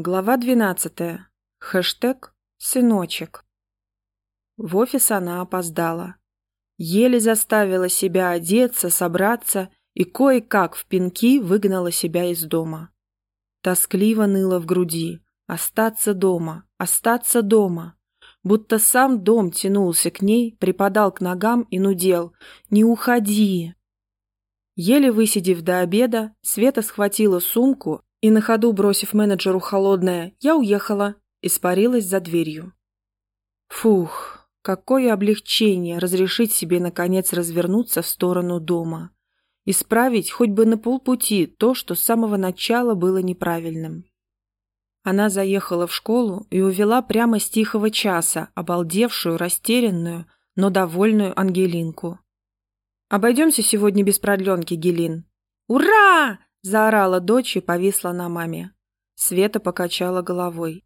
Глава 12. Хэштег «Сыночек». В офис она опоздала. Еле заставила себя одеться, собраться и кое-как в пинки выгнала себя из дома. Тоскливо ныло в груди. Остаться дома, остаться дома. Будто сам дом тянулся к ней, припадал к ногам и нудел. «Не уходи!» Еле высидев до обеда, Света схватила сумку и на ходу, бросив менеджеру холодное «я уехала», испарилась за дверью. Фух, какое облегчение разрешить себе, наконец, развернуться в сторону дома. Исправить хоть бы на полпути то, что с самого начала было неправильным. Она заехала в школу и увела прямо с тихого часа обалдевшую, растерянную, но довольную Ангелинку. «Обойдемся сегодня без продленки, Гелин». «Ура!» Заорала дочь и повисла на маме. Света покачала головой.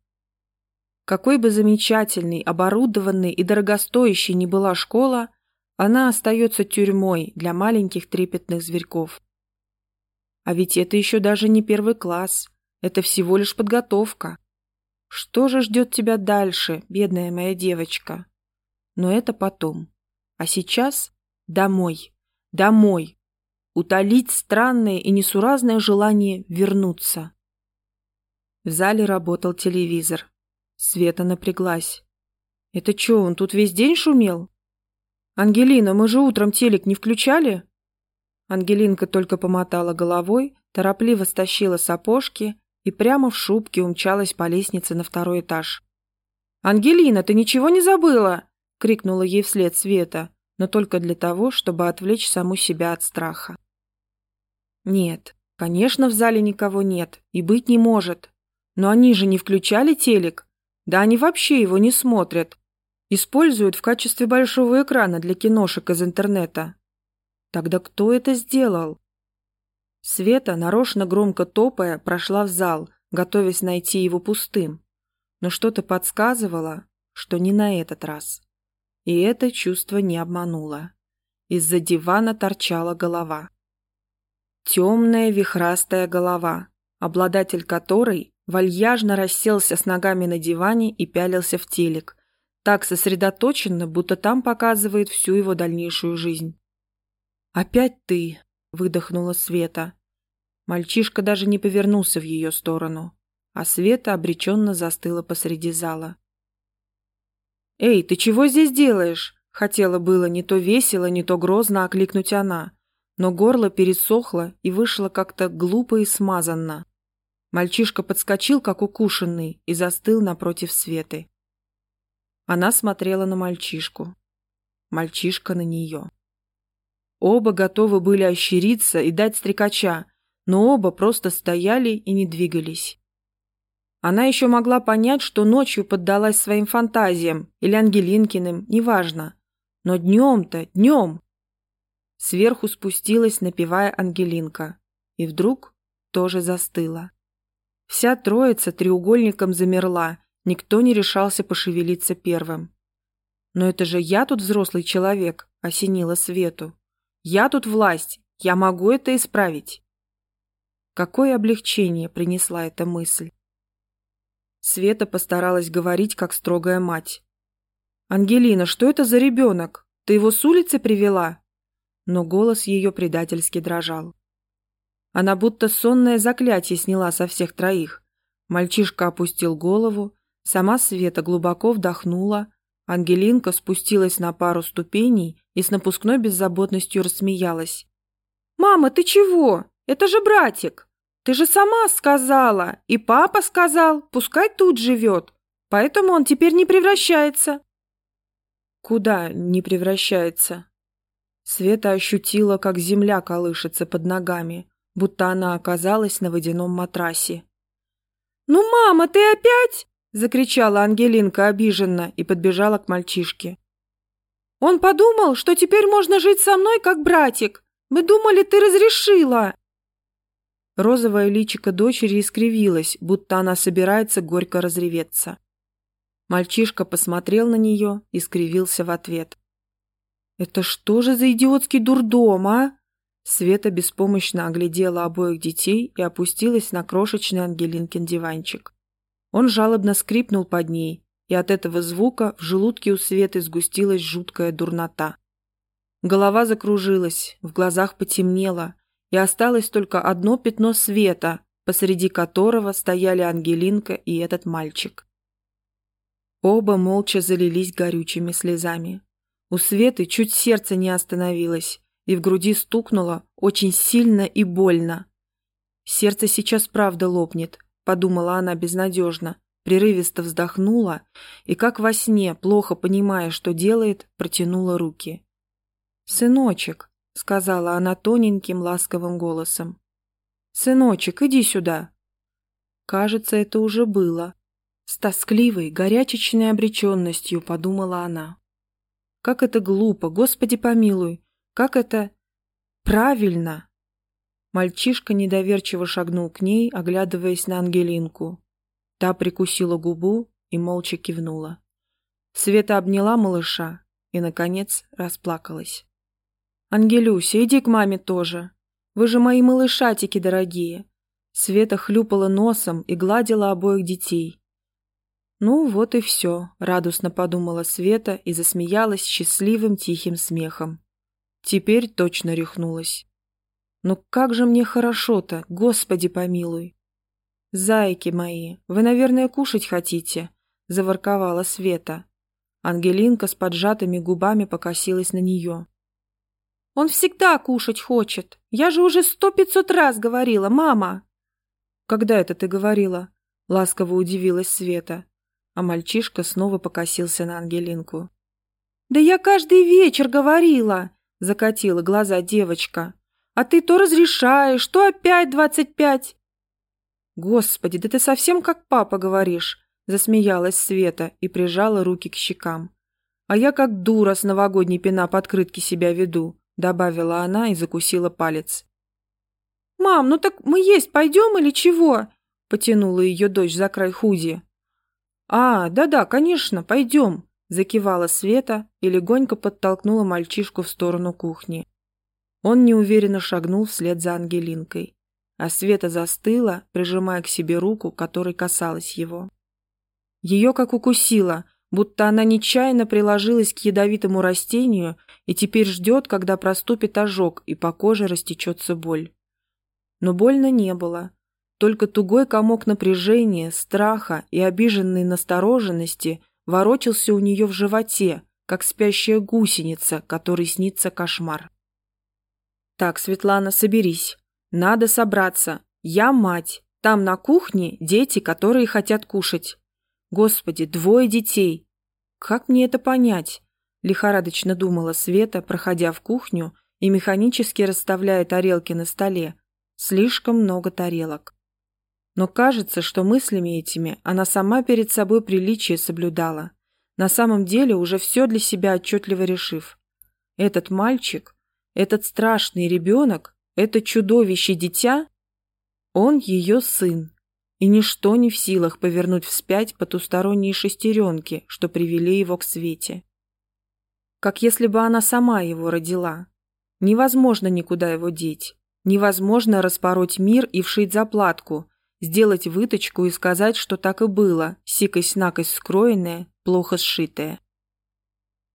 Какой бы замечательной, оборудованной и дорогостоящей ни была школа, она остается тюрьмой для маленьких трепетных зверьков. А ведь это еще даже не первый класс, это всего лишь подготовка. Что же ждет тебя дальше, бедная моя девочка? Но это потом. А сейчас домой, домой, утолить странное и несуразное желание вернуться. В зале работал телевизор. Света напряглась. «Это что, он тут весь день шумел?» «Ангелина, мы же утром телек не включали?» Ангелинка только помотала головой, торопливо стащила сапожки и прямо в шубке умчалась по лестнице на второй этаж. «Ангелина, ты ничего не забыла?» — крикнула ей вслед Света, но только для того, чтобы отвлечь саму себя от страха. Нет, конечно, в зале никого нет и быть не может. Но они же не включали телек. Да они вообще его не смотрят. Используют в качестве большого экрана для киношек из интернета. Тогда кто это сделал? Света, нарочно громко топая, прошла в зал, готовясь найти его пустым. Но что-то подсказывало, что не на этот раз. И это чувство не обмануло. Из-за дивана торчала голова. Темная вихрастая голова, обладатель которой вальяжно расселся с ногами на диване и пялился в телек, так сосредоточенно, будто там показывает всю его дальнейшую жизнь. «Опять ты!» — выдохнула Света. Мальчишка даже не повернулся в ее сторону, а Света обреченно застыла посреди зала. «Эй, ты чего здесь делаешь?» Хотела было не то весело, не то грозно окликнуть она, но горло пересохло и вышло как-то глупо и смазанно. Мальчишка подскочил, как укушенный, и застыл напротив Светы. Она смотрела на мальчишку. Мальчишка на нее. Оба готовы были ощериться и дать стрекача, но оба просто стояли и не двигались. Она еще могла понять, что ночью поддалась своим фантазиям или Ангелинкиным, неважно. Но днем-то, днем, Сверху спустилась, напевая Ангелинка. И вдруг тоже застыла. Вся троица треугольником замерла, никто не решался пошевелиться первым. «Но это же я тут взрослый человек», — осенила Свету. «Я тут власть, я могу это исправить». Какое облегчение принесла эта мысль. Света постаралась говорить, как строгая мать. «Ангелина, что это за ребенок? Ты его с улицы привела?» но голос ее предательски дрожал. Она будто сонное заклятие сняла со всех троих. Мальчишка опустил голову, сама Света глубоко вдохнула, Ангелинка спустилась на пару ступеней и с напускной беззаботностью рассмеялась. «Мама, ты чего? Это же братик! Ты же сама сказала, и папа сказал, пускай тут живет, поэтому он теперь не превращается». «Куда не превращается?» Света ощутила, как земля колышется под ногами, будто она оказалась на водяном матрасе. «Ну, мама, ты опять?» — закричала Ангелинка обиженно и подбежала к мальчишке. «Он подумал, что теперь можно жить со мной, как братик. Мы думали, ты разрешила!» Розовое личико дочери искривилось, будто она собирается горько разреветься. Мальчишка посмотрел на нее и скривился в ответ. «Это что же за идиотский дурдом, а?» Света беспомощно оглядела обоих детей и опустилась на крошечный Ангелинкин диванчик. Он жалобно скрипнул под ней, и от этого звука в желудке у Светы сгустилась жуткая дурнота. Голова закружилась, в глазах потемнело, и осталось только одно пятно света, посреди которого стояли Ангелинка и этот мальчик. Оба молча залились горючими слезами. У Светы чуть сердце не остановилось, и в груди стукнуло очень сильно и больно. «Сердце сейчас правда лопнет», — подумала она безнадежно, прерывисто вздохнула и, как во сне, плохо понимая, что делает, протянула руки. «Сыночек», — сказала она тоненьким ласковым голосом. «Сыночек, иди сюда». Кажется, это уже было. С тоскливой, горячечной обреченностью подумала она. Как это глупо, Господи помилуй, как это... правильно. Мальчишка недоверчиво шагнул к ней, оглядываясь на Ангелинку. Та прикусила губу и молча кивнула. Света обняла малыша и, наконец, расплакалась. «Ангелюся, иди к маме тоже. Вы же мои малышатики дорогие!» Света хлюпала носом и гладила обоих детей. «Ну, вот и все», — радостно подумала Света и засмеялась счастливым тихим смехом. Теперь точно рехнулась. «Ну как же мне хорошо-то, Господи помилуй!» «Зайки мои, вы, наверное, кушать хотите?» — заворковала Света. Ангелинка с поджатыми губами покосилась на нее. «Он всегда кушать хочет. Я же уже сто-пятьсот раз говорила, мама!» «Когда это ты говорила?» — ласково удивилась Света. А мальчишка снова покосился на Ангелинку. «Да я каждый вечер говорила!» — закатила глаза девочка. «А ты то разрешаешь, то опять двадцать пять!» «Господи, да ты совсем как папа говоришь!» — засмеялась Света и прижала руки к щекам. «А я как дура с новогодней пена подкрытки себя веду», — добавила она и закусила палец. «Мам, ну так мы есть пойдем или чего?» — потянула ее дочь за край худи. «А, да-да, конечно, пойдем», — закивала Света и легонько подтолкнула мальчишку в сторону кухни. Он неуверенно шагнул вслед за Ангелинкой, а Света застыла, прижимая к себе руку, которой касалась его. Ее как укусило, будто она нечаянно приложилась к ядовитому растению и теперь ждет, когда проступит ожог и по коже растечется боль. Но больно не было. Только тугой комок напряжения, страха и обиженной настороженности ворочался у нее в животе, как спящая гусеница, которой снится кошмар. «Так, Светлана, соберись. Надо собраться. Я мать. Там на кухне дети, которые хотят кушать. Господи, двое детей. Как мне это понять?» Лихорадочно думала Света, проходя в кухню и механически расставляя тарелки на столе. Слишком много тарелок. Но кажется, что мыслями этими она сама перед собой приличие соблюдала, на самом деле уже все для себя отчетливо решив. Этот мальчик, этот страшный ребенок, это чудовище-дитя, он ее сын, и ничто не в силах повернуть вспять потусторонние шестеренки, что привели его к свете. Как если бы она сама его родила. Невозможно никуда его деть. Невозможно распороть мир и вшить заплатку, сделать выточку и сказать, что так и было, сикость-накость скроенное, плохо сшитое.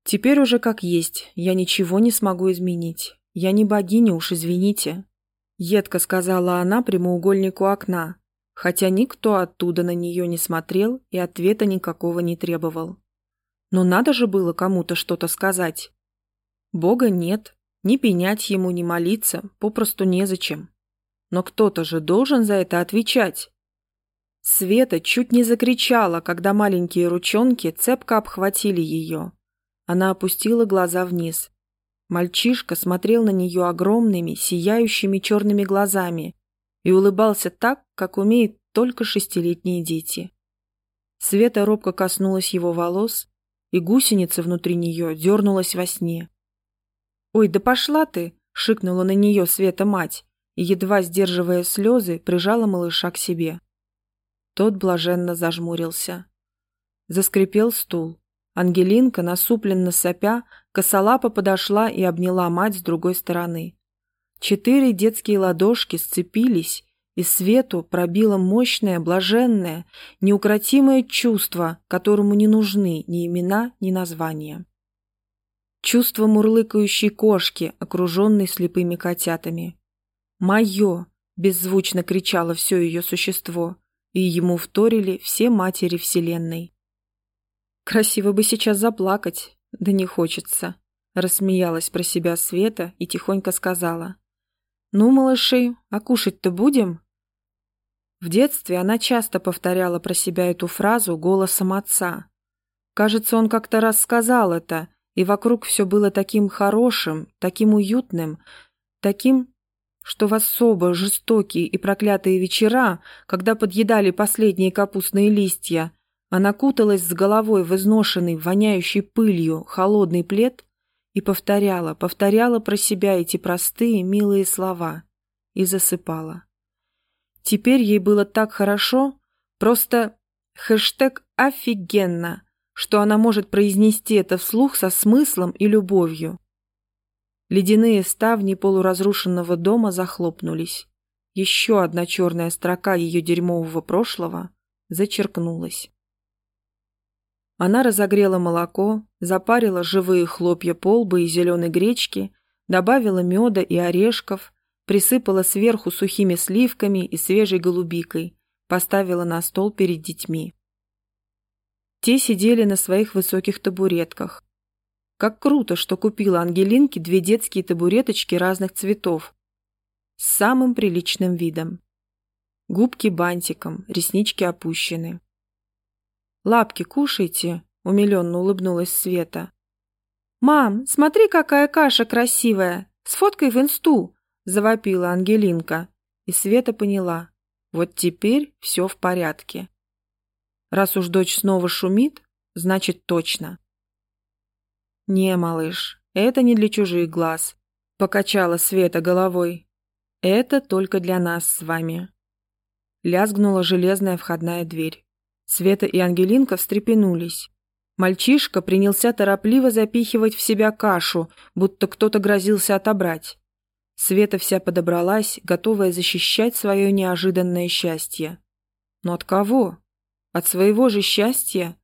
Теперь уже как есть, я ничего не смогу изменить. Я не богиня, уж извините. Едко сказала она прямоугольнику окна, хотя никто оттуда на нее не смотрел и ответа никакого не требовал. Но надо же было кому-то что-то сказать. Бога нет, ни пенять ему, ни молиться, попросту незачем. Но кто-то же должен за это отвечать. Света чуть не закричала, когда маленькие ручонки цепко обхватили ее. Она опустила глаза вниз. Мальчишка смотрел на нее огромными, сияющими черными глазами и улыбался так, как умеют только шестилетние дети. Света робко коснулась его волос, и гусеница внутри нее дернулась во сне. «Ой, да пошла ты!» — шикнула на нее Света мать и, едва сдерживая слезы, прижала малыша к себе. Тот блаженно зажмурился. Заскрипел стул. Ангелинка, насупленно сопя, косолапо подошла и обняла мать с другой стороны. Четыре детские ладошки сцепились и Свету пробило мощное, блаженное, неукротимое чувство, которому не нужны ни имена, ни названия. Чувство мурлыкающей кошки, окруженной слепыми котятами. «Мое!» – беззвучно кричало все ее существо, и ему вторили все матери Вселенной. Красиво бы сейчас заплакать, да не хочется. Рассмеялась про себя Света и тихонько сказала. «Ну, малыши, а кушать-то будем?» В детстве она часто повторяла про себя эту фразу голосом отца. Кажется, он как-то раз сказал это, и вокруг все было таким хорошим, таким уютным, таким, что в особо жестокие и проклятые вечера, когда подъедали последние капустные листья, она куталась с головой в изношенный, воняющий пылью, холодный плед и повторяла, повторяла про себя эти простые, милые слова и засыпала. Теперь ей было так хорошо, просто хэштег «офигенно», что она может произнести это вслух со смыслом и любовью. Ледяные ставни полуразрушенного дома захлопнулись. Еще одна черная строка ее дерьмового прошлого зачеркнулась. Она разогрела молоко, запарила живые хлопья полбы и зеленой гречки, добавила меда и орешков, присыпала сверху сухими сливками и свежей голубикой, поставила на стол перед детьми. Те сидели на своих высоких табуретках. Как круто, что купила Ангелинке две детские табуреточки разных цветов с самым приличным видом. Губки бантиком, реснички опущены. «Лапки кушайте», — умиленно улыбнулась Света. «Мам, смотри, какая каша красивая! Сфоткай в инсту!» — завопила Ангелинка. И Света поняла. Вот теперь все в порядке. Раз уж дочь снова шумит, значит точно. «Не, малыш, это не для чужих глаз», — покачала Света головой. «Это только для нас с вами». Лязгнула железная входная дверь. Света и Ангелинка встрепенулись. Мальчишка принялся торопливо запихивать в себя кашу, будто кто-то грозился отобрать. Света вся подобралась, готовая защищать свое неожиданное счастье. Но от кого? От своего же счастья?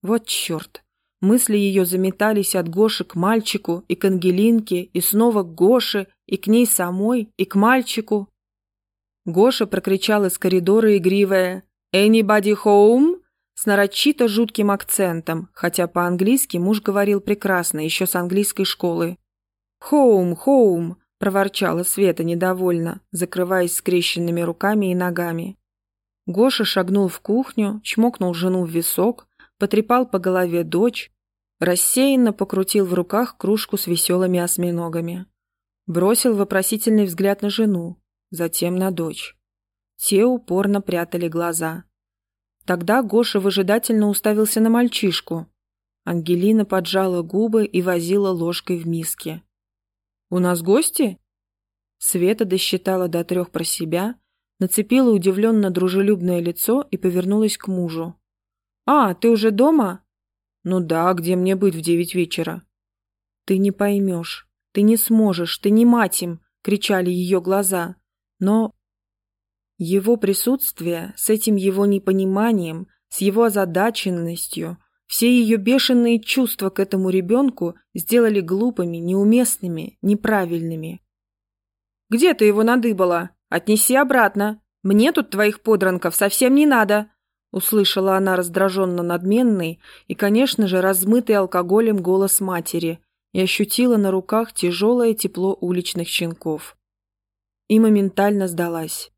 Вот черт! Мысли ее заметались от Гоши к мальчику, и к Ангелинке, и снова к Гоше, и к ней самой, и к мальчику. Гоша прокричал из коридора игривая «Anybody home?» с нарочито жутким акцентом, хотя по-английски муж говорил прекрасно, еще с английской школы. «Home, home!» – проворчала Света недовольно, закрываясь скрещенными руками и ногами. Гоша шагнул в кухню, чмокнул жену в висок, потрепал по голове дочь, рассеянно покрутил в руках кружку с веселыми осьминогами. Бросил вопросительный взгляд на жену, затем на дочь. Те упорно прятали глаза. Тогда Гоша выжидательно уставился на мальчишку. Ангелина поджала губы и возила ложкой в миске. «У нас гости?» Света досчитала до трех про себя, нацепила удивленно дружелюбное лицо и повернулась к мужу. «А, ты уже дома?» «Ну да, где мне быть в девять вечера?» «Ты не поймешь, ты не сможешь, ты не мать им!» — кричали ее глаза. Но его присутствие с этим его непониманием, с его озадаченностью, все ее бешеные чувства к этому ребенку сделали глупыми, неуместными, неправильными. «Где ты его надыбала? Отнеси обратно. Мне тут твоих подранков совсем не надо!» Услышала она раздраженно надменный и, конечно же, размытый алкоголем голос матери и ощутила на руках тяжелое тепло уличных щенков. И моментально сдалась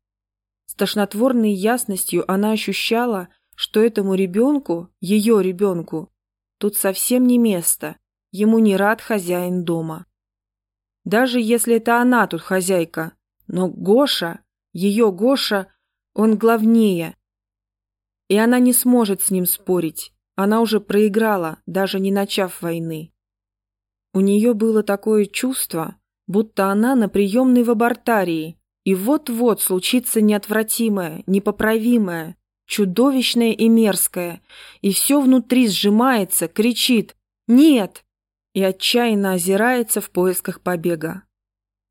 тошнотворной ясностью она ощущала, что этому ребенку, ее ребенку, тут совсем не место, ему не рад хозяин дома. Даже если это она тут хозяйка, но Гоша, ее Гоша, он главнее. И она не сможет с ним спорить, она уже проиграла, даже не начав войны. У нее было такое чувство, будто она на приемной в абортарии, и вот-вот случится неотвратимое, непоправимое, чудовищное и мерзкое, и все внутри сжимается, кричит «Нет!» и отчаянно озирается в поисках побега.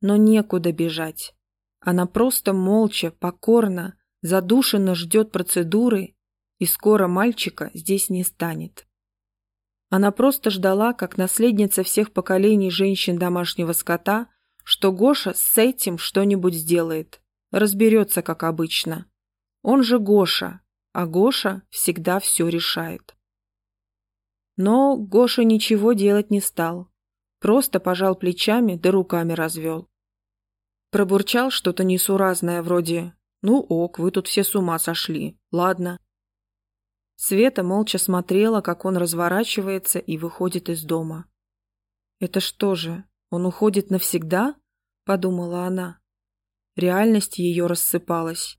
Но некуда бежать. Она просто молча, покорно, задушенно ждет процедуры, и скоро мальчика здесь не станет. Она просто ждала, как наследница всех поколений женщин домашнего скота, что Гоша с этим что-нибудь сделает, разберется, как обычно. Он же Гоша, а Гоша всегда все решает. Но Гоша ничего делать не стал, просто пожал плечами да руками развел. Пробурчал что-то несуразное вроде «Ну ок, вы тут все с ума сошли, ладно». Света молча смотрела, как он разворачивается и выходит из дома. «Это что же, он уходит навсегда?» – подумала она. Реальность ее рассыпалась.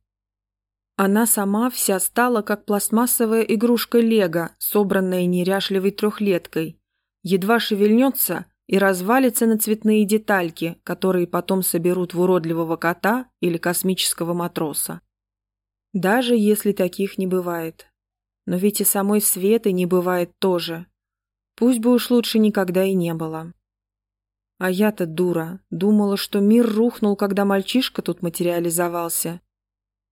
Она сама вся стала как пластмассовая игрушка Лего, собранная неряшливой трехлеткой. Едва шевельнется и развалится на цветные детальки, которые потом соберут в уродливого кота или космического матроса. Даже если таких не бывает. Но ведь и самой Светы не бывает тоже. Пусть бы уж лучше никогда и не было. А я-то дура, думала, что мир рухнул, когда мальчишка тут материализовался.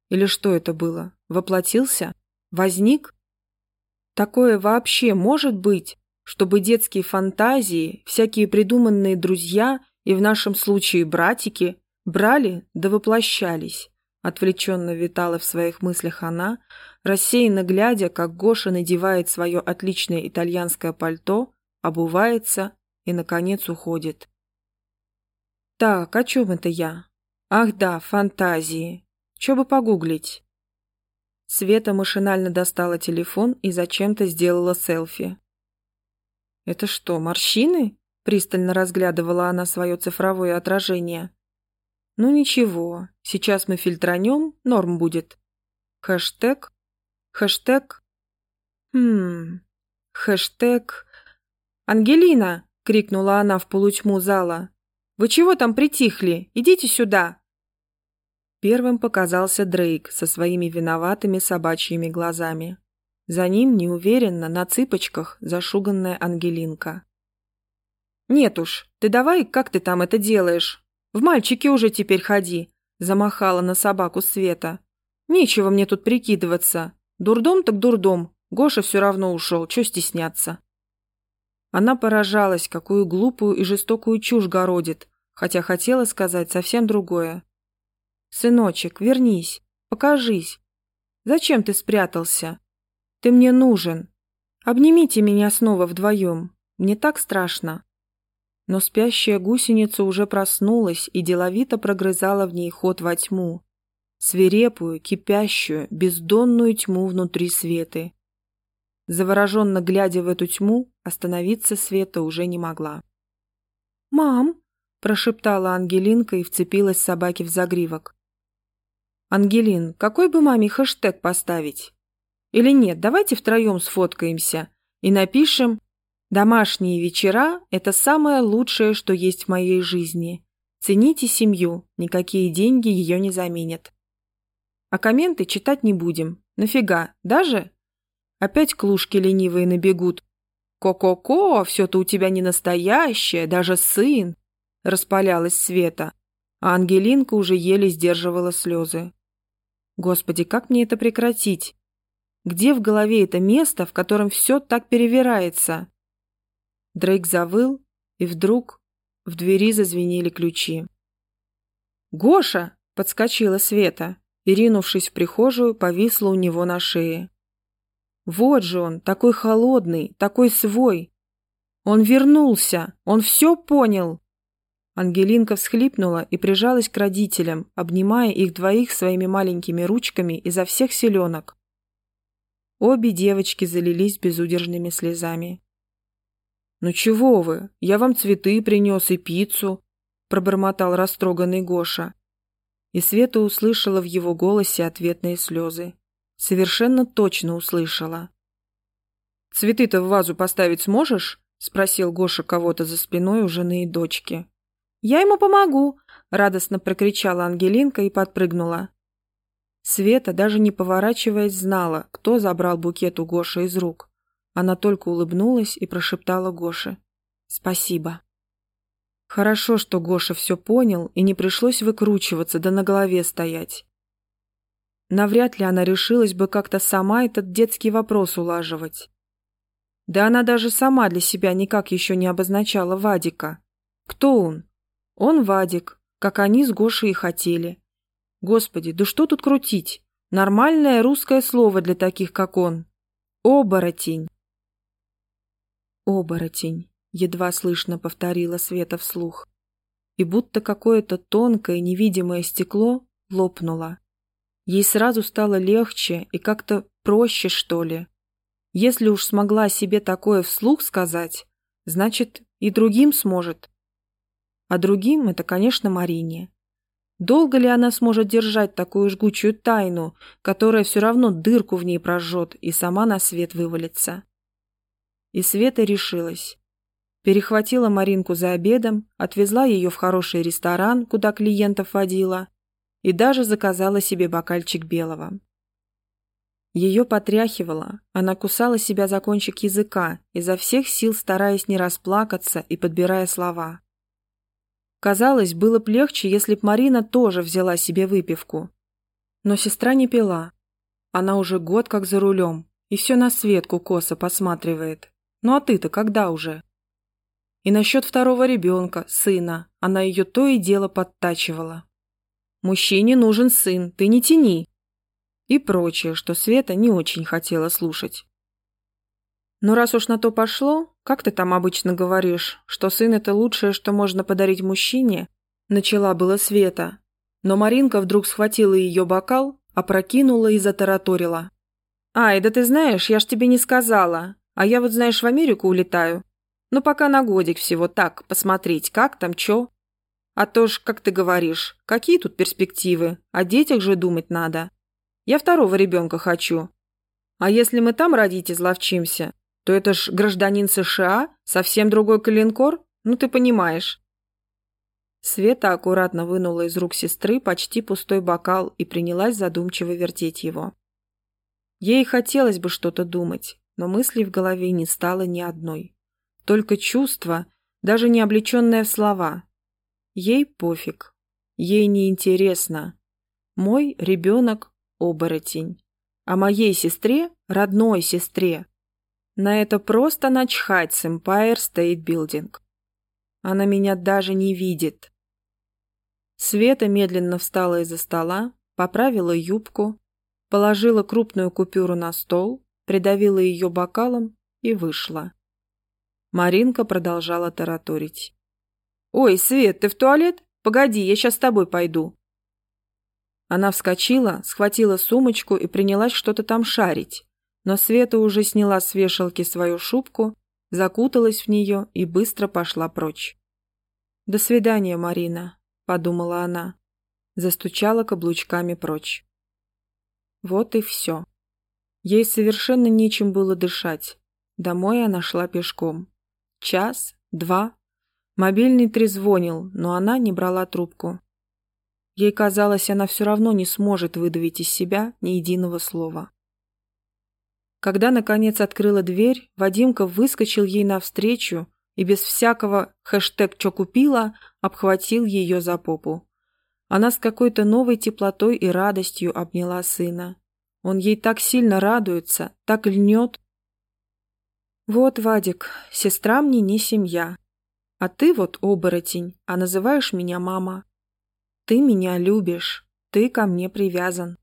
Или что это было? Воплотился? Возник? Такое вообще может быть, чтобы детские фантазии, всякие придуманные друзья и в нашем случае братики брали да воплощались. Отвлеченно витала в своих мыслях она, рассеянно глядя, как Гоша надевает свое отличное итальянское пальто, обувается и, наконец, уходит. Так, о чем это я? Ах да, фантазии. Че бы погуглить? Света машинально достала телефон и зачем-то сделала селфи. «Это что, морщины?» – пристально разглядывала она свое цифровое отражение. «Ну ничего, сейчас мы фильтранем, норм будет. Хэштег Хэштег... Хм... Хэштег... «Ангелина!» — крикнула она в полутьму зала. «Вы чего там притихли? Идите сюда!» Первым показался Дрейк со своими виноватыми собачьими глазами. За ним неуверенно, на цыпочках, зашуганная Ангелинка. «Нет уж, ты давай, как ты там это делаешь? В мальчики уже теперь ходи!» Замахала на собаку Света. «Нечего мне тут прикидываться. Дурдом так дурдом. Гоша все равно ушел, что стесняться. Она поражалась, какую глупую и жестокую чушь городит, хотя хотела сказать совсем другое. «Сыночек, вернись, покажись. Зачем ты спрятался? Ты мне нужен. Обнимите меня снова вдвоем. Мне так страшно». Но спящая гусеница уже проснулась и деловито прогрызала в ней ход во тьму, свирепую, кипящую, бездонную тьму внутри Светы. Завороженно глядя в эту тьму, остановиться Света уже не могла. «Мам!» – прошептала Ангелинка и вцепилась собаке в загривок. «Ангелин, какой бы маме хэштег поставить? Или нет, давайте втроем сфоткаемся и напишем «Домашние вечера – это самое лучшее, что есть в моей жизни. Цените семью, никакие деньги ее не заменят». А комменты читать не будем. Нафига? Даже? Опять клушки ленивые набегут. «Ко-ко-ко, все-то у тебя не настоящее, даже сын!» Распалялась Света, а Ангелинка уже еле сдерживала слезы. «Господи, как мне это прекратить? Где в голове это место, в котором все так перевирается?» Дрейк завыл, и вдруг в двери зазвенели ключи. «Гоша!» — подскочила Света и, ринувшись в прихожую, повисла у него на шее. Вот же он, такой холодный, такой свой. Он вернулся, он все понял. Ангелинка всхлипнула и прижалась к родителям, обнимая их двоих своими маленькими ручками изо всех селенок. Обе девочки залились безудержными слезами. «Ну чего вы? Я вам цветы принес и пиццу», – пробормотал растроганный Гоша и Света услышала в его голосе ответные слезы. Совершенно точно услышала. «Цветы-то в вазу поставить сможешь?» — спросил Гоша кого-то за спиной у жены и дочки. «Я ему помогу!» — радостно прокричала Ангелинка и подпрыгнула. Света, даже не поворачиваясь, знала, кто забрал букет у Гоши из рук. Она только улыбнулась и прошептала Гоше «Спасибо». Хорошо, что Гоша все понял и не пришлось выкручиваться да на голове стоять. Навряд ли она решилась бы как-то сама этот детский вопрос улаживать. Да она даже сама для себя никак еще не обозначала Вадика. Кто он? Он Вадик, как они с Гошей и хотели. Господи, да что тут крутить? Нормальное русское слово для таких, как он. Оборотень. Оборотень, едва слышно повторила Света вслух. И будто какое-то тонкое невидимое стекло лопнуло. Ей сразу стало легче и как-то проще, что ли. Если уж смогла себе такое вслух сказать, значит, и другим сможет. А другим это, конечно, Марине. Долго ли она сможет держать такую жгучую тайну, которая все равно дырку в ней прожжет и сама на свет вывалится? И Света решилась. Перехватила Маринку за обедом, отвезла ее в хороший ресторан, куда клиентов водила, и даже заказала себе бокальчик белого. Ее потряхивало, она кусала себя за кончик языка, изо всех сил стараясь не расплакаться и подбирая слова. Казалось, было б легче, если б Марина тоже взяла себе выпивку. Но сестра не пила. Она уже год как за рулем, и все на Светку косо посматривает. Ну а ты-то когда уже? И насчет второго ребенка, сына, она ее то и дело подтачивала. Мужчине нужен сын, ты не тяни. И прочее, что Света не очень хотела слушать. Но раз уж на то пошло, как ты там обычно говоришь, что сын – это лучшее, что можно подарить мужчине, начала было Света. Но Маринка вдруг схватила ее бокал, опрокинула и затараторила. «Ай, да ты знаешь, я ж тебе не сказала. А я вот, знаешь, в Америку улетаю. Ну, пока на годик всего так, посмотреть, как там, чё. А то ж, как ты говоришь, какие тут перспективы? О детях же думать надо. Я второго ребенка хочу. А если мы там родить изловчимся, то это ж гражданин США, совсем другой калинкор, ну ты понимаешь. Света аккуратно вынула из рук сестры почти пустой бокал и принялась задумчиво вертеть его. Ей хотелось бы что-то думать, но мыслей в голове не стало ни одной. Только чувство, даже не облеченное в слова. Ей пофиг. Ей не интересно. Мой ребенок – оборотень. А моей сестре, родной сестре, на это просто начхать с Empire State Building. Она меня даже не видит. Света медленно встала из-за стола, поправила юбку, положила крупную купюру на стол, придавила ее бокалом и вышла. Маринка продолжала тараторить. «Ой, Свет, ты в туалет? Погоди, я сейчас с тобой пойду». Она вскочила, схватила сумочку и принялась что-то там шарить. Но Света уже сняла с вешалки свою шубку, закуталась в нее и быстро пошла прочь. «До свидания, Марина», — подумала она. Застучала каблучками прочь. Вот и все. Ей совершенно нечем было дышать. Домой она шла пешком. Час, два. Мобильный трезвонил, но она не брала трубку. Ей казалось, она все равно не сможет выдавить из себя ни единого слова. Когда, наконец, открыла дверь, Вадимка выскочил ей навстречу и без всякого хэштег «чё купила» обхватил ее за попу. Она с какой-то новой теплотой и радостью обняла сына. Он ей так сильно радуется, так льнет. «Вот, Вадик, сестра мне не семья. А ты вот оборотень, а называешь меня мама. Ты меня любишь, ты ко мне привязан.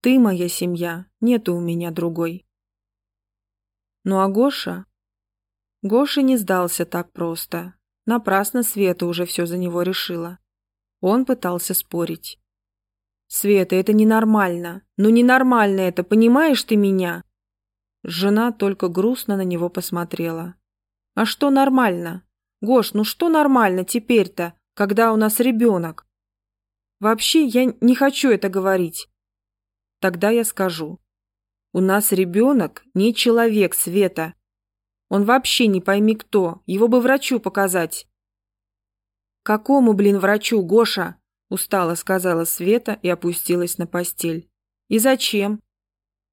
Ты моя семья, нету у меня другой». Ну а Гоша? Гоша не сдался так просто. Напрасно Света уже все за него решила. Он пытался спорить. «Света, это ненормально. Ну ненормально это, понимаешь ты меня?» Жена только грустно на него посмотрела. «А что нормально? Гош, ну что нормально теперь-то, когда у нас ребенок?» «Вообще, я не хочу это говорить». «Тогда я скажу. У нас ребенок не человек, Света. Он вообще не пойми кто, его бы врачу показать. Какому, блин, врачу, Гоша? Устало сказала Света и опустилась на постель. И зачем?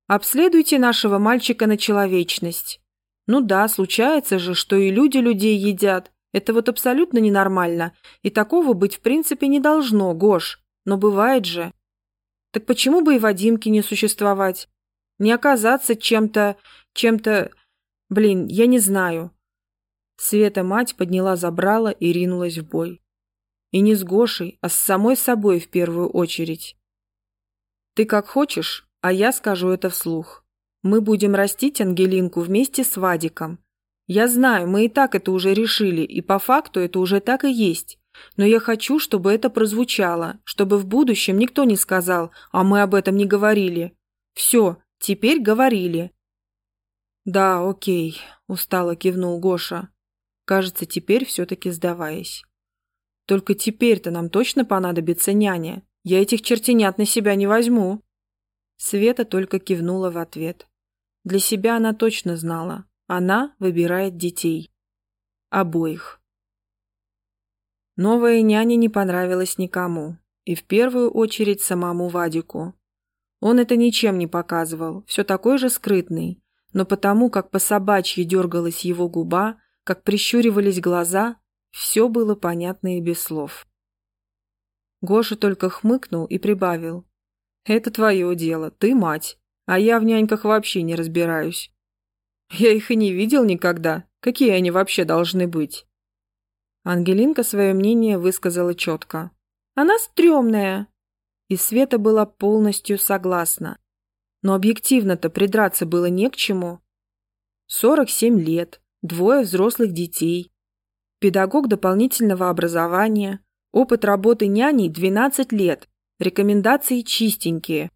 Обследуйте нашего мальчика на человечность. Ну да, случается же, что и люди людей едят. Это вот абсолютно ненормально, и такого быть в принципе не должно, Гош. Но бывает же. Так почему бы и Вадимке не существовать? Не оказаться чем-то... чем-то... Блин, я не знаю. Света мать подняла забрала и ринулась в бой. И не с Гошей, а с самой собой в первую очередь. Ты как хочешь, а я скажу это вслух. Мы будем растить Ангелинку вместе с Вадиком. Я знаю, мы и так это уже решили, и по факту это уже так и есть. Но я хочу, чтобы это прозвучало, чтобы в будущем никто не сказал, а мы об этом не говорили. Все, теперь говорили. Да, окей, устало кивнул Гоша. Кажется, теперь все-таки сдаваясь. Только теперь-то нам точно понадобится няня. Я этих чертенят на себя не возьму. Света только кивнула в ответ. Для себя она точно знала. Она выбирает детей. Обоих. Новая няня не понравилась никому. И в первую очередь самому Вадику. Он это ничем не показывал, все такой же скрытный. Но потому, как по собачьи дергалась его губа, как прищуривались глаза, все было понятно и без слов. Гоша только хмыкнул и прибавил. «Это твое дело, ты мать, а я в няньках вообще не разбираюсь. Я их и не видел никогда, какие они вообще должны быть». Ангелинка свое мнение высказала четко. «Она стрёмная!» И Света была полностью согласна. Но объективно-то придраться было не к чему. Сорок семь лет, двое взрослых детей, педагог дополнительного образования, опыт работы няней 12 лет, рекомендации чистенькие.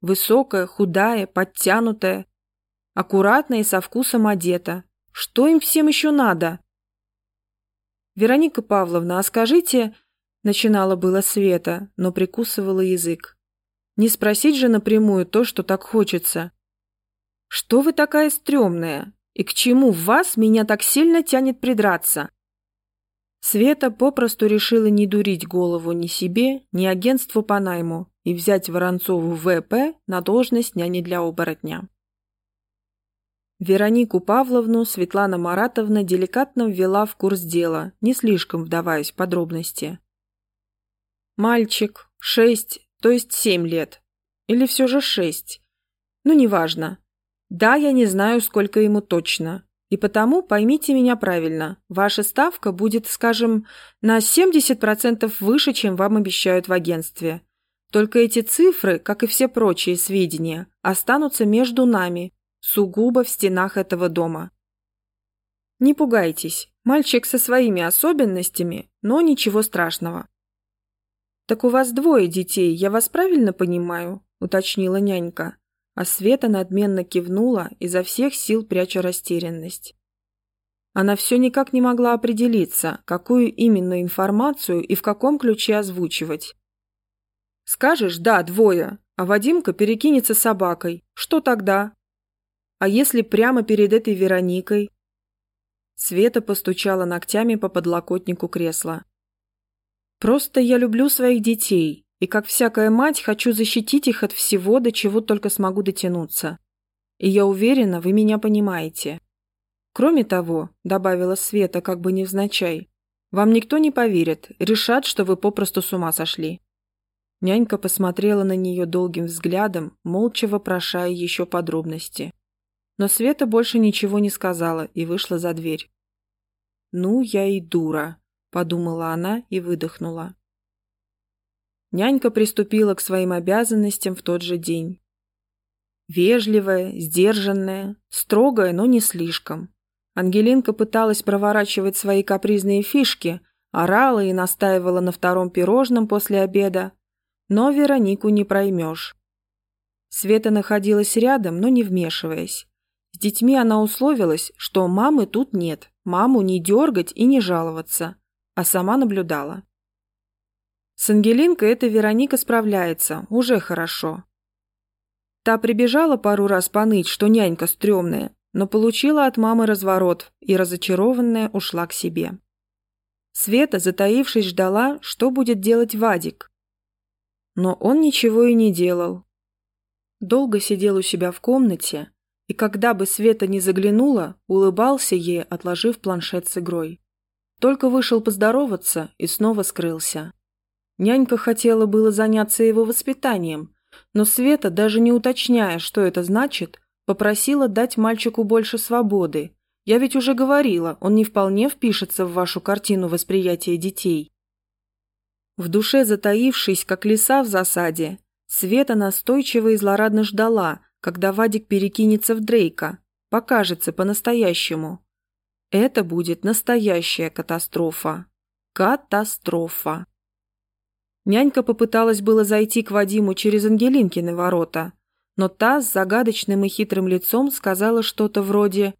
Высокая, худая, подтянутая, аккуратная и со вкусом одета. Что им всем еще надо? Вероника Павловна, а скажите, начинала было Света, но прикусывала язык. Не спросить же напрямую то, что так хочется. Что вы такая стрёмная? И к чему в вас меня так сильно тянет придраться? Света попросту решила не дурить голову ни себе, ни агентству по найму и взять Воронцову ВП на должность няни для оборотня. Веронику Павловну Светлана Маратовна деликатно ввела в курс дела, не слишком вдаваясь в подробности. Мальчик, шесть, то есть семь лет. Или все же шесть. Ну, неважно. Да, я не знаю, сколько ему точно. И потому поймите меня правильно. Ваша ставка будет, скажем, на 70% выше, чем вам обещают в агентстве. Только эти цифры, как и все прочие сведения, останутся между нами, сугубо в стенах этого дома. Не пугайтесь, мальчик со своими особенностями, но ничего страшного. «Так у вас двое детей, я вас правильно понимаю?» – уточнила нянька. А Света надменно кивнула, изо всех сил пряча растерянность. Она все никак не могла определиться, какую именно информацию и в каком ключе озвучивать. «Скажешь, да, двое, а Вадимка перекинется собакой. Что тогда? А если прямо перед этой Вероникой?» Света постучала ногтями по подлокотнику кресла. «Просто я люблю своих детей, и, как всякая мать, хочу защитить их от всего, до чего только смогу дотянуться. И я уверена, вы меня понимаете. Кроме того, добавила Света, как бы невзначай, вам никто не поверит, решат, что вы попросту с ума сошли. Нянька посмотрела на нее долгим взглядом, молча вопрошая еще подробности. Но Света больше ничего не сказала и вышла за дверь. «Ну, я и дура», — подумала она и выдохнула. Нянька приступила к своим обязанностям в тот же день. Вежливая, сдержанная, строгая, но не слишком. Ангелинка пыталась проворачивать свои капризные фишки, орала и настаивала на втором пирожном после обеда, но Веронику не проймешь. Света находилась рядом, но не вмешиваясь. С детьми она условилась, что мамы тут нет, маму не дергать и не жаловаться, а сама наблюдала. С Ангелинкой эта Вероника справляется, уже хорошо. Та прибежала пару раз поныть, что нянька стрёмная, но получила от мамы разворот и, разочарованная, ушла к себе. Света, затаившись, ждала, что будет делать Вадик. Но он ничего и не делал. Долго сидел у себя в комнате, и когда бы Света не заглянула, улыбался ей, отложив планшет с игрой. Только вышел поздороваться и снова скрылся. Нянька хотела было заняться его воспитанием, но Света, даже не уточняя, что это значит, попросила дать мальчику больше свободы. Я ведь уже говорила, он не вполне впишется в вашу картину восприятия детей. В душе затаившись, как лиса в засаде, Света настойчиво и злорадно ждала, когда Вадик перекинется в Дрейка, покажется по-настоящему. Это будет настоящая катастрофа. Катастрофа. Нянька попыталась было зайти к Вадиму через Ангелинкины ворота, но та с загадочным и хитрым лицом сказала что-то вроде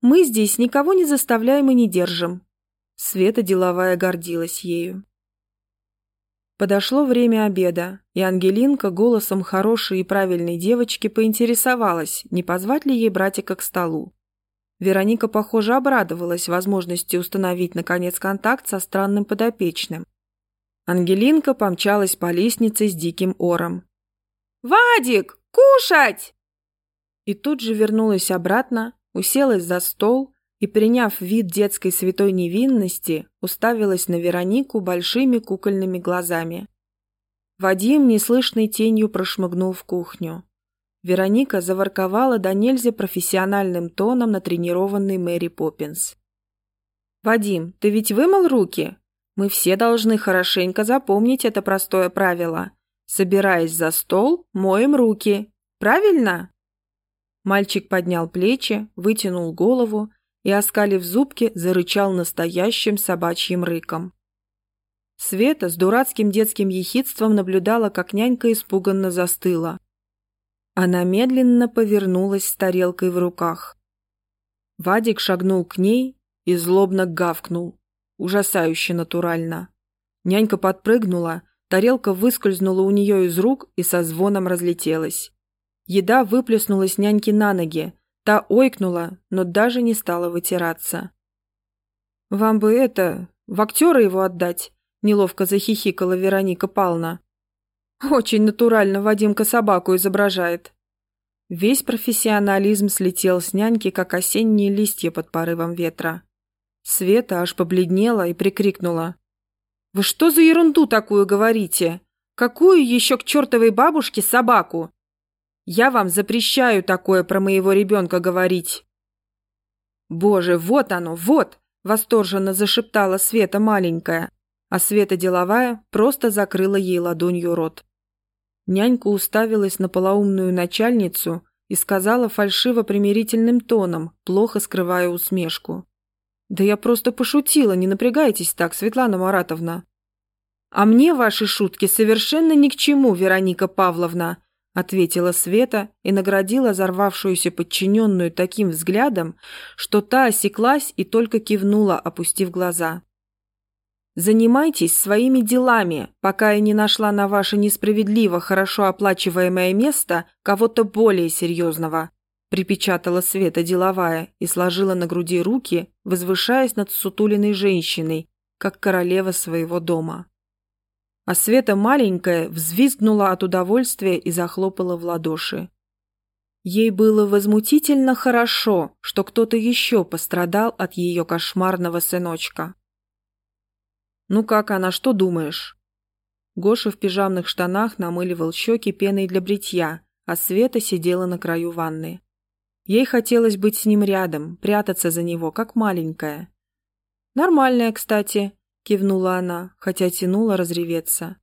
«Мы здесь никого не заставляем и не держим». Света деловая гордилась ею. Подошло время обеда, и Ангелинка голосом хорошей и правильной девочки поинтересовалась, не позвать ли ей братика к столу. Вероника, похоже, обрадовалась возможности установить, наконец, контакт со странным подопечным. Ангелинка помчалась по лестнице с диким ором. «Вадик, кушать!» И тут же вернулась обратно, уселась за стол и, приняв вид детской святой невинности, уставилась на Веронику большими кукольными глазами. Вадим неслышной тенью прошмыгнул в кухню. Вероника заворковала до нельзя профессиональным тоном натренированный Мэри Поппинс. «Вадим, ты ведь вымыл руки?» Мы все должны хорошенько запомнить это простое правило. Собираясь за стол, моем руки. Правильно? Мальчик поднял плечи, вытянул голову и, оскалив зубки, зарычал настоящим собачьим рыком. Света с дурацким детским ехидством наблюдала, как нянька испуганно застыла. Она медленно повернулась с тарелкой в руках. Вадик шагнул к ней и злобно гавкнул. Ужасающе натурально. Нянька подпрыгнула, тарелка выскользнула у нее из рук и со звоном разлетелась. Еда выплеснулась няньке на ноги, та ойкнула, но даже не стала вытираться. «Вам бы это, в актера его отдать?» – неловко захихикала Вероника Павловна. «Очень натурально Вадимка собаку изображает». Весь профессионализм слетел с няньки, как осенние листья под порывом ветра. Света аж побледнела и прикрикнула. «Вы что за ерунду такую говорите? Какую еще к чертовой бабушке собаку? Я вам запрещаю такое про моего ребенка говорить!» «Боже, вот оно, вот!» – восторженно зашептала Света маленькая, а Света деловая просто закрыла ей ладонью рот. Нянька уставилась на полоумную начальницу и сказала фальшиво-примирительным тоном, плохо скрывая усмешку. «Да я просто пошутила, не напрягайтесь так, Светлана Маратовна». «А мне ваши шутки совершенно ни к чему, Вероника Павловна», ответила Света и наградила взорвавшуюся подчиненную таким взглядом, что та осеклась и только кивнула, опустив глаза. «Занимайтесь своими делами, пока я не нашла на ваше несправедливо хорошо оплачиваемое место кого-то более серьезного», припечатала Света деловая и сложила на груди руки, возвышаясь над сутулиной женщиной, как королева своего дома. А Света маленькая взвизгнула от удовольствия и захлопала в ладоши. Ей было возмутительно хорошо, что кто-то еще пострадал от ее кошмарного сыночка. «Ну как она, что думаешь?» Гоша в пижамных штанах намыливал щеки пеной для бритья, а Света сидела на краю ванны. Ей хотелось быть с ним рядом, прятаться за него, как маленькая. «Нормальная, кстати», — кивнула она, хотя тянула разреветься.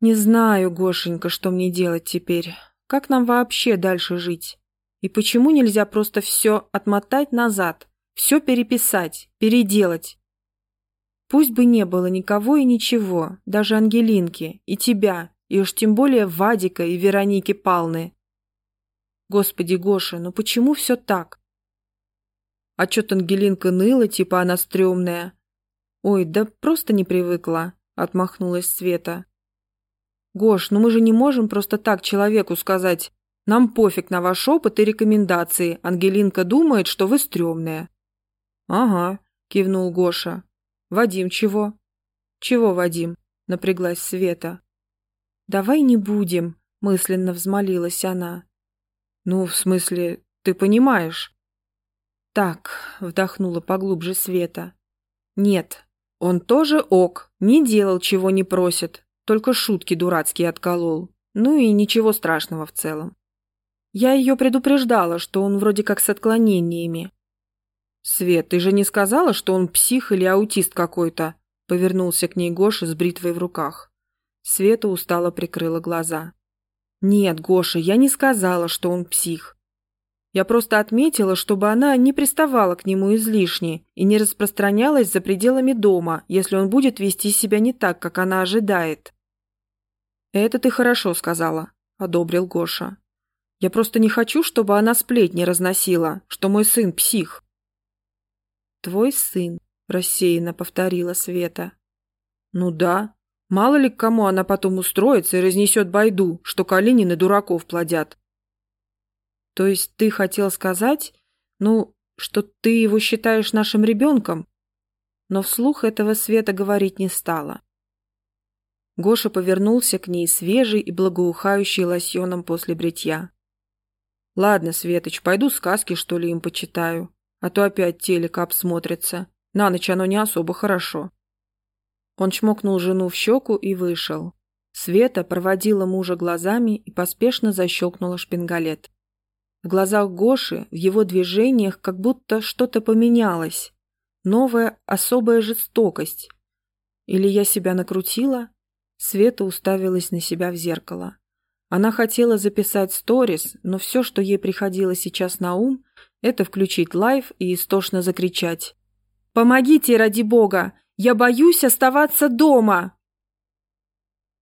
«Не знаю, Гошенька, что мне делать теперь. Как нам вообще дальше жить? И почему нельзя просто все отмотать назад, все переписать, переделать? Пусть бы не было никого и ничего, даже Ангелинки, и тебя, и уж тем более Вадика и Вероники Палны. Господи, Гоша, ну почему все так? А чё-то Ангелинка ныла, типа она стрёмная. Ой, да просто не привыкла, отмахнулась Света. Гош, ну мы же не можем просто так человеку сказать, нам пофиг на ваш опыт и рекомендации, Ангелинка думает, что вы стрёмная. Ага, кивнул Гоша. Вадим чего? Чего, Вадим? Напряглась Света. Давай не будем, мысленно взмолилась она. «Ну, в смысле, ты понимаешь?» «Так», — вдохнула поглубже Света. Нет, он тоже ок, не делал, чего не просит, только шутки дурацкие отколол. Ну и ничего страшного в целом. Я ее предупреждала, что он вроде как с отклонениями. «Свет, ты же не сказала, что он псих или аутист какой-то?» Повернулся к ней Гоша с бритвой в руках. Света устало прикрыла глаза. «Нет, Гоша, я не сказала, что он псих. Я просто отметила, чтобы она не приставала к нему излишне и не распространялась за пределами дома, если он будет вести себя не так, как она ожидает». «Это ты хорошо сказала», — одобрил Гоша. «Я просто не хочу, чтобы она сплетни разносила, что мой сын псих». «Твой сын», — рассеянно повторила Света. «Ну да. Мало ли к кому она потом устроится и разнесет байду, что Калинины дураков плодят». «То есть ты хотел сказать, ну, что ты его считаешь нашим ребенком?» Но вслух этого Света говорить не стала. Гоша повернулся к ней свежий и благоухающий лосьоном после бритья. «Ладно, Светоч, пойду сказки, что ли, им почитаю а то опять телек обсмотрится. На ночь оно не особо хорошо. Он чмокнул жену в щеку и вышел. Света проводила мужа глазами и поспешно защелкнула шпингалет. В глазах Гоши, в его движениях как будто что-то поменялось. Новая особая жестокость. Или я себя накрутила? Света уставилась на себя в зеркало. Она хотела записать сторис, но все, что ей приходило сейчас на ум, это включить лайв и истошно закричать. «Помогите, ради бога! Я боюсь оставаться дома!»